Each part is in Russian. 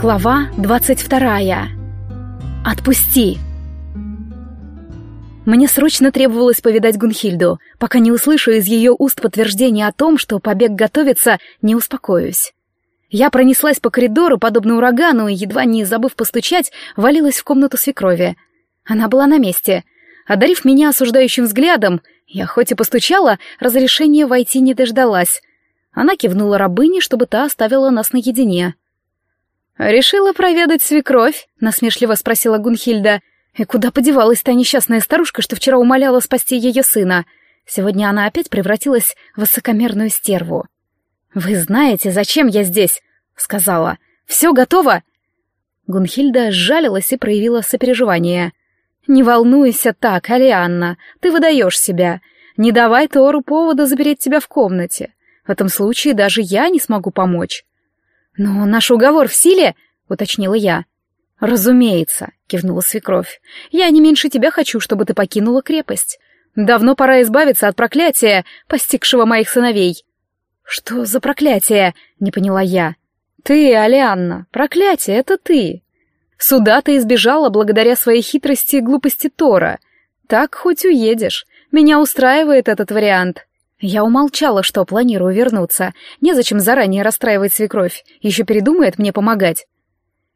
Глава двадцать вторая. Отпусти. Мне срочно требовалось повидать Гунхильду. Пока не услышу из ее уст подтверждения о том, что побег готовится, не успокоюсь. Я пронеслась по коридору, подобно урагану, и, едва не забыв постучать, валилась в комнату свекрови. Она была на месте. Одарив меня осуждающим взглядом, я хоть и постучала, разрешения войти не дождалась. Она кивнула рабыне, чтобы та оставила нас наедине. «Решила проведать свекровь?» — насмешливо спросила Гунхильда. «И куда подевалась та несчастная старушка, что вчера умоляла спасти ее сына? Сегодня она опять превратилась в высокомерную стерву». «Вы знаете, зачем я здесь?» — сказала. «Все готово?» Гунхильда сжалилась и проявила сопереживание. «Не волнуйся так, Алианна, ты выдаешь себя. Не давай Тору повода запереть тебя в комнате. В этом случае даже я не смогу помочь. «Но наш уговор в силе?» — уточнила я. «Разумеется», — кивнула свекровь. «Я не меньше тебя хочу, чтобы ты покинула крепость. Давно пора избавиться от проклятия, постигшего моих сыновей». «Что за проклятие?» — не поняла я. «Ты, Алианна, проклятие — это ты. Суда ты избежала благодаря своей хитрости и глупости Тора. Так хоть уедешь. Меня устраивает этот вариант». Я умолчала, что планирую вернуться. Незачем заранее расстраивать свекровь. Еще передумает мне помогать.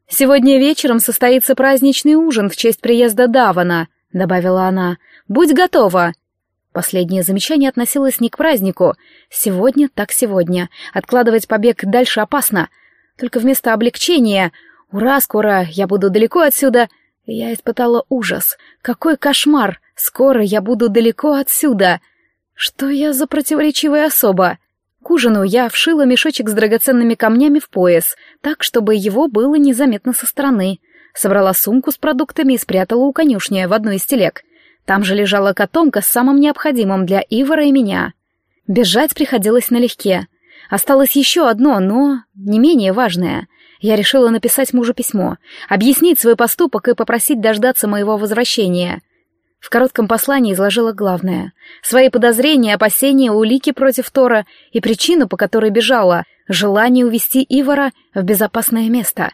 «Сегодня вечером состоится праздничный ужин в честь приезда Давана», — добавила она. «Будь готова». Последнее замечание относилось не к празднику. Сегодня так сегодня. Откладывать побег дальше опасно. Только вместо облегчения «Ура, скоро я буду далеко отсюда», я испытала ужас. Какой кошмар! Скоро я буду далеко отсюда. Что я за противоречивая особа? К ужину я вшила мешочек с драгоценными камнями в пояс, так, чтобы его было незаметно со стороны. Собрала сумку с продуктами и спрятала у конюшни в одной из телег. Там же лежала котомка с самым необходимым для Ивара и меня. Бежать приходилось налегке. Осталось еще одно, но не менее важное. Я решила написать мужу письмо, объяснить свой поступок и попросить дождаться моего возвращения — в коротком послании изложила главное. Свои подозрения, опасения, улики против Тора и причину, по которой бежала, желание увести Ивара в безопасное место.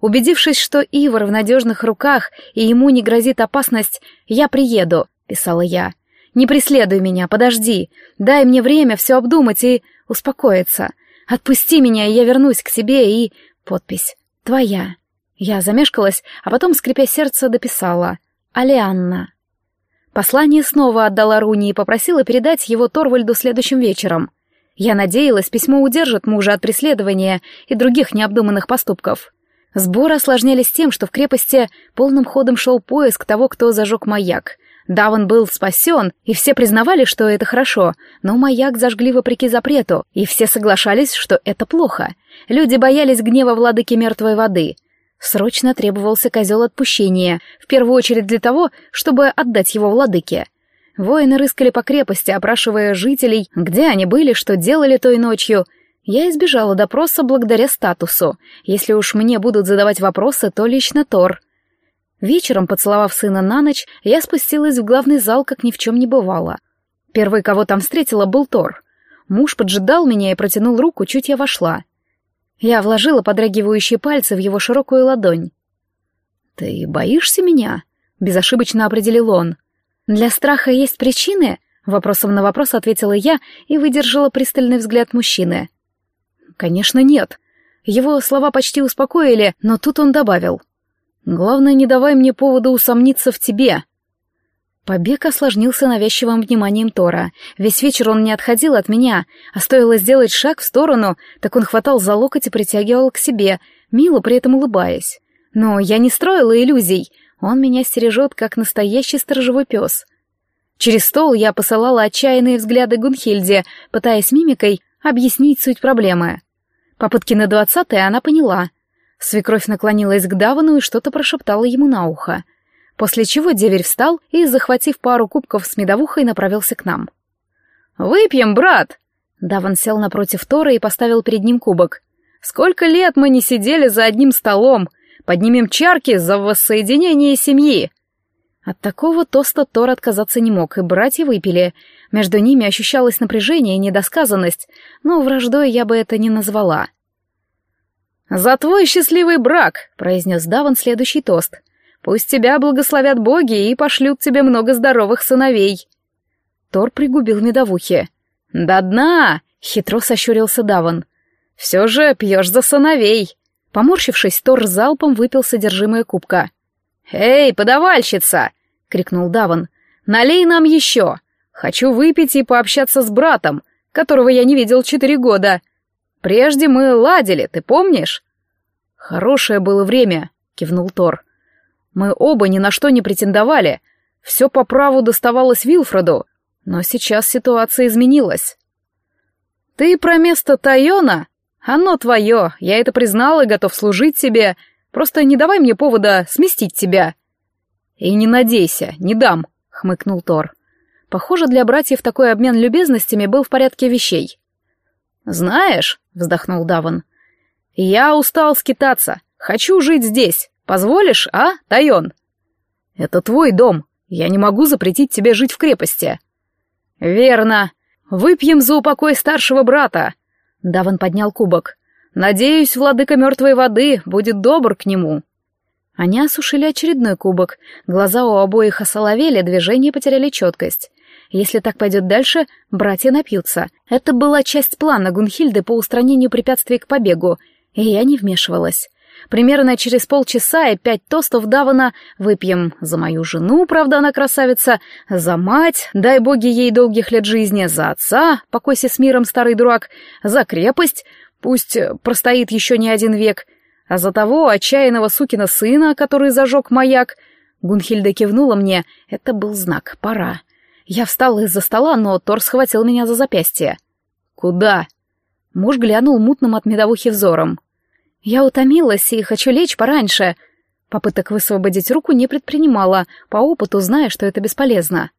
Убедившись, что Ивар в надежных руках и ему не грозит опасность, я приеду, писала я. Не преследуй меня, подожди. Дай мне время все обдумать и успокоиться. Отпусти меня, и я вернусь к себе и... Подпись. Твоя. Я замешкалась, а потом, скрипя сердце, дописала. Алианна. Послание снова отдала Руни и попросила передать его Торвальду следующим вечером. Я надеялась, письмо удержит мужа от преследования и других необдуманных поступков. Сборы осложнялись тем, что в крепости полным ходом шел поиск того, кто зажег маяк. Даван был спасен, и все признавали, что это хорошо, но маяк зажгли вопреки запрету, и все соглашались, что это плохо. Люди боялись гнева владыки мертвой воды — Срочно требовался козел отпущения, в первую очередь для того, чтобы отдать его владыке. Воины рыскали по крепости, опрашивая жителей, где они были, что делали той ночью. Я избежала допроса благодаря статусу. Если уж мне будут задавать вопросы, то лично Тор. Вечером, поцеловав сына на ночь, я спустилась в главный зал, как ни в чем не бывало. Первый, кого там встретила, был Тор. Муж поджидал меня и протянул руку, чуть я вошла. Я вложила подрагивающие пальцы в его широкую ладонь. «Ты боишься меня?» — безошибочно определил он. «Для страха есть причины?» — вопросом на вопрос ответила я и выдержала пристальный взгляд мужчины. «Конечно, нет». Его слова почти успокоили, но тут он добавил. «Главное, не давай мне повода усомниться в тебе». Побег осложнился навязчивым вниманием Тора. Весь вечер он не отходил от меня, а стоило сделать шаг в сторону, так он хватал за локоть и притягивал к себе, мило при этом улыбаясь. Но я не строила иллюзий, он меня стережет, как настоящий сторожевой пес. Через стол я посылала отчаянные взгляды Гунхильде, пытаясь мимикой объяснить суть проблемы. Попытки на двадцатое она поняла. Свекровь наклонилась к Давану и что-то прошептала ему на ухо — после чего деверь встал и, захватив пару кубков с медовухой, направился к нам. «Выпьем, брат!» Даван сел напротив Тора и поставил перед ним кубок. «Сколько лет мы не сидели за одним столом! Поднимем чарки за воссоединение семьи!» От такого тоста Тор отказаться не мог, и братья выпили. Между ними ощущалось напряжение и недосказанность, но враждой я бы это не назвала. «За твой счастливый брак!» — произнес Даван следующий тост. «Пусть тебя благословят боги и пошлют тебе много здоровых сыновей!» Тор пригубил медовухи. «До дна!» — хитро сощурился Даван. «Все же пьешь за сыновей!» Поморщившись, Тор залпом выпил содержимое кубка. «Эй, подавальщица!» — крикнул Даван. «Налей нам еще! Хочу выпить и пообщаться с братом, которого я не видел четыре года. Прежде мы ладили, ты помнишь?» «Хорошее было время», — кивнул Тор. «Мы оба ни на что не претендовали. Все по праву доставалось Вилфреду, но сейчас ситуация изменилась». «Ты про место Тайона? Оно твое, я это признал и готов служить тебе. Просто не давай мне повода сместить тебя». «И не надейся, не дам», — хмыкнул Тор. Похоже, для братьев такой обмен любезностями был в порядке вещей. «Знаешь», — вздохнул Даван, — «я устал скитаться. Хочу жить здесь. Позволишь, а, Тайон?» «Это твой дом. Я не могу запретить тебе жить в крепости». «Верно. Выпьем за упокой старшего брата». Даван поднял кубок. «Надеюсь, владыка мертвой воды будет добр к нему». Они осушили очередной кубок. Глаза у обоих осоловели, движения потеряли четкость. Если так пойдет дальше, братья напьются. Это была часть плана Гунхильды по устранению препятствий к побегу, и я не вмешивалась. Примерно через полчаса и пять тостов Давана выпьем за мою жену, правда она красавица, за мать, дай боги ей долгих лет жизни, за отца, покойся с миром, старый дурак, за крепость, пусть простоит еще не один век, а за того отчаянного сукина сына, который зажег маяк. Гунхильда кивнула мне, это был знак, пора. Я встала из-за стола, но Тор схватил меня за запястье. «Куда?» Муж глянул мутным от медовухи взором. «Я утомилась и хочу лечь пораньше». Попыток высвободить руку не предпринимала, по опыту зная, что это бесполезно.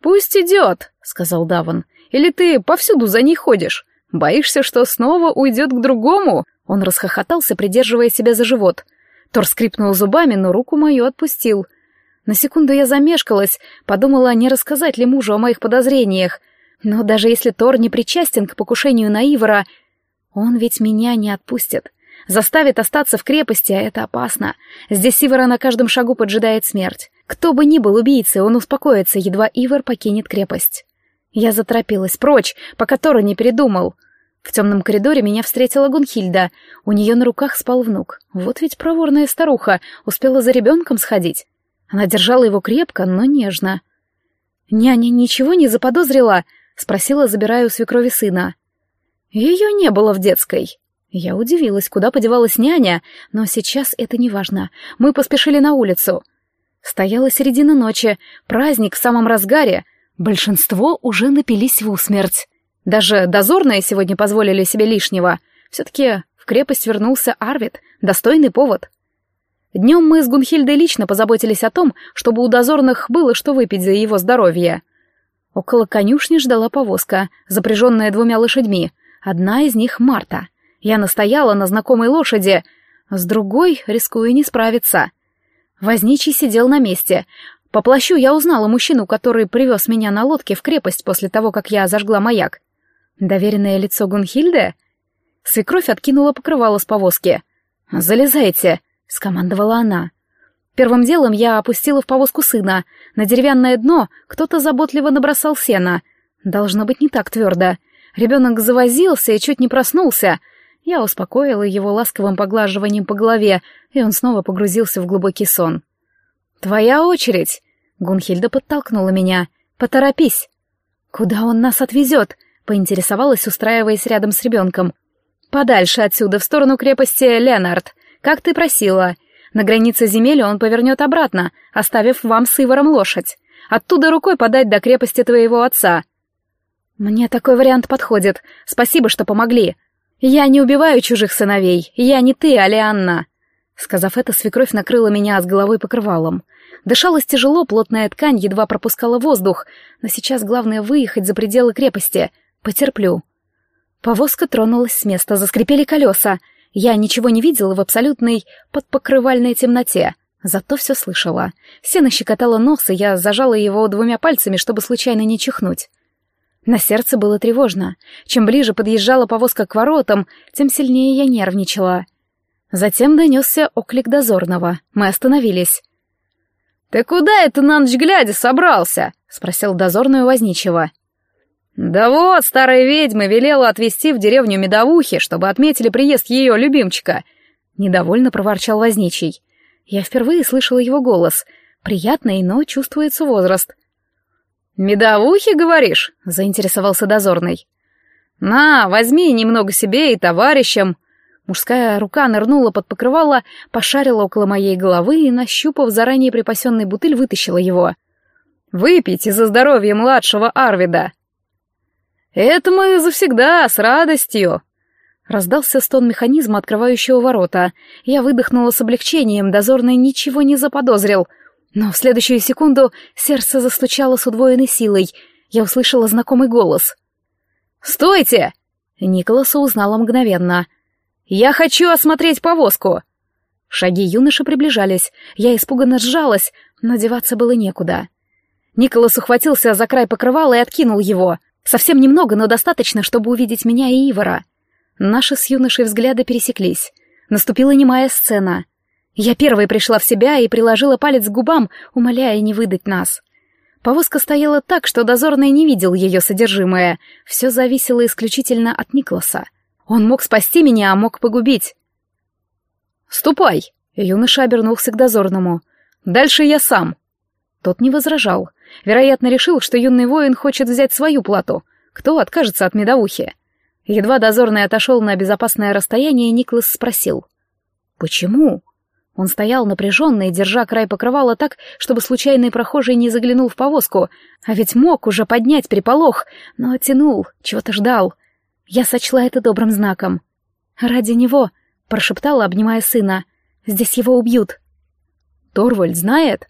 «Пусть идет», — сказал Даван. «Или ты повсюду за ней ходишь? Боишься, что снова уйдет к другому?» Он расхохотался, придерживая себя за живот. Тор скрипнул зубами, но руку мою отпустил — на секунду я замешкалась, подумала, не рассказать ли мужу о моих подозрениях. Но даже если Тор не причастен к покушению на Ивара, он ведь меня не отпустит. Заставит остаться в крепости, а это опасно. Здесь Ивара на каждом шагу поджидает смерть. Кто бы ни был убийцей, он успокоится, едва Ивар покинет крепость. Я заторопилась прочь, пока Тора не передумал. В темном коридоре меня встретила Гунхильда. У нее на руках спал внук. Вот ведь проворная старуха, успела за ребенком сходить. Она держала его крепко, но нежно. «Няня ничего не заподозрила?» — спросила, забирая у свекрови сына. «Ее не было в детской». Я удивилась, куда подевалась няня, но сейчас это не важно. Мы поспешили на улицу. Стояла середина ночи, праздник в самом разгаре. Большинство уже напились в усмерть. Даже дозорные сегодня позволили себе лишнего. Все-таки в крепость вернулся Арвид, достойный повод. Днем мы с Гунхильдой лично позаботились о том, чтобы у дозорных было что выпить за его здоровье. Около конюшни ждала повозка, запряженная двумя лошадьми. Одна из них — Марта. Я настояла на знакомой лошади, с другой рискую не справиться. Возничий сидел на месте. По плащу я узнала мужчину, который привез меня на лодке в крепость после того, как я зажгла маяк. Доверенное лицо Гунхильды? Свекровь откинула покрывало с повозки. «Залезайте», — скомандовала она. Первым делом я опустила в повозку сына. На деревянное дно кто-то заботливо набросал сена. Должно быть не так твердо. Ребенок завозился и чуть не проснулся. Я успокоила его ласковым поглаживанием по голове, и он снова погрузился в глубокий сон. «Твоя очередь!» — Гунхильда подтолкнула меня. «Поторопись!» «Куда он нас отвезет?» — поинтересовалась, устраиваясь рядом с ребенком. «Подальше отсюда, в сторону крепости Ленард. Как ты просила. На границе земель он повернет обратно, оставив вам с Иваром лошадь. Оттуда рукой подать до крепости твоего отца. Мне такой вариант подходит. Спасибо, что помогли. Я не убиваю чужих сыновей. Я не ты, Алианна. Сказав это, свекровь накрыла меня с головой покрывалом. Дышалось тяжело, плотная ткань едва пропускала воздух, но сейчас главное выехать за пределы крепости. Потерплю. Повозка тронулась с места, заскрипели колеса. Я ничего не видела в абсолютной подпокрывальной темноте, зато все слышала. Сено щекотало нос, и я зажала его двумя пальцами, чтобы случайно не чихнуть. На сердце было тревожно. Чем ближе подъезжала повозка к воротам, тем сильнее я нервничала. Затем донесся оклик дозорного. Мы остановились. «Ты куда это на ночь глядя собрался?» — спросил дозорный возничего. «Да вот, старая ведьма велела отвезти в деревню Медовухи, чтобы отметили приезд ее любимчика», — недовольно проворчал возничий. Я впервые слышала его голос. Приятный, но чувствуется возраст. «Медовухи, говоришь?» — заинтересовался дозорный. «На, возьми немного себе и товарищам». Мужская рука нырнула под покрывало, пошарила около моей головы и, нащупав заранее припасенный бутыль, вытащила его. «Выпейте за здоровье младшего Арвида!» «Это мы завсегда, с радостью!» Раздался стон механизма, открывающего ворота. Я выдохнула с облегчением, дозорный ничего не заподозрил. Но в следующую секунду сердце застучало с удвоенной силой. Я услышала знакомый голос. «Стойте!» Николаса узнала мгновенно. «Я хочу осмотреть повозку!» Шаги юноши приближались. Я испуганно сжалась, но деваться было некуда. Николас ухватился за край покрывала и откинул его. Совсем немного, но достаточно, чтобы увидеть меня и Ивара. Наши с юношей взгляды пересеклись. Наступила немая сцена. Я первой пришла в себя и приложила палец к губам, умоляя не выдать нас. Повозка стояла так, что дозорный не видел ее содержимое. Все зависело исключительно от Никласа. Он мог спасти меня, а мог погубить. «Ступай!» — юноша обернулся к дозорному. «Дальше я сам». Тот не возражал. Вероятно, решил, что юный воин хочет взять свою плату. Кто откажется от медовухи? Едва дозорный отошел на безопасное расстояние, Никлас спросил. «Почему?» Он стоял напряженный, держа край покрывала так, чтобы случайный прохожий не заглянул в повозку, а ведь мог уже поднять переполох, но тянул, чего-то ждал. Я сочла это добрым знаком. «Ради него», — прошептала, обнимая сына, — «здесь его убьют». «Торвальд знает?»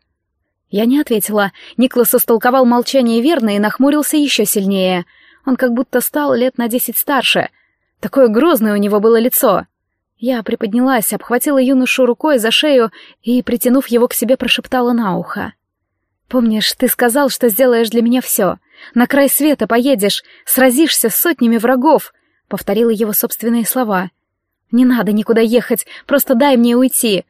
Я не ответила. Никлас истолковал молчание верно и нахмурился еще сильнее. Он как будто стал лет на десять старше. Такое грозное у него было лицо. Я приподнялась, обхватила юношу рукой за шею и, притянув его к себе, прошептала на ухо. «Помнишь, ты сказал, что сделаешь для меня все. На край света поедешь, сразишься с сотнями врагов», — повторила его собственные слова. «Не надо никуда ехать, просто дай мне уйти».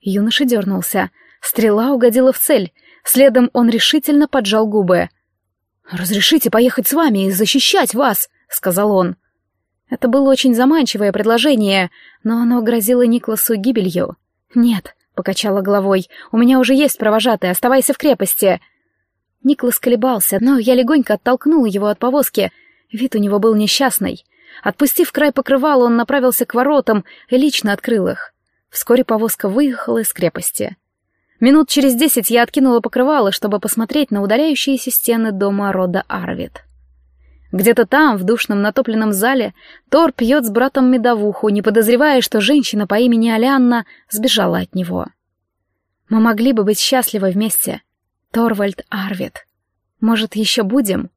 Юноша дернулся. Стрела угодила в цель. Следом он решительно поджал губы. «Разрешите поехать с вами и защищать вас», — сказал он. Это было очень заманчивое предложение, но оно грозило Никласу гибелью. «Нет», — покачала головой, — «у меня уже есть провожатый, оставайся в крепости». Никлас колебался, но я легонько оттолкнула его от повозки. Вид у него был несчастный. Отпустив край покрывала, он направился к воротам и лично открыл их. Вскоре повозка выехала из крепости. Минут через десять я откинула покрывало, чтобы посмотреть на удаляющиеся стены дома рода Арвид. Где-то там, в душном натопленном зале, Тор пьет с братом медовуху, не подозревая, что женщина по имени Алианна сбежала от него. Мы могли бы быть счастливы вместе. Торвальд Арвид. Может, еще будем?»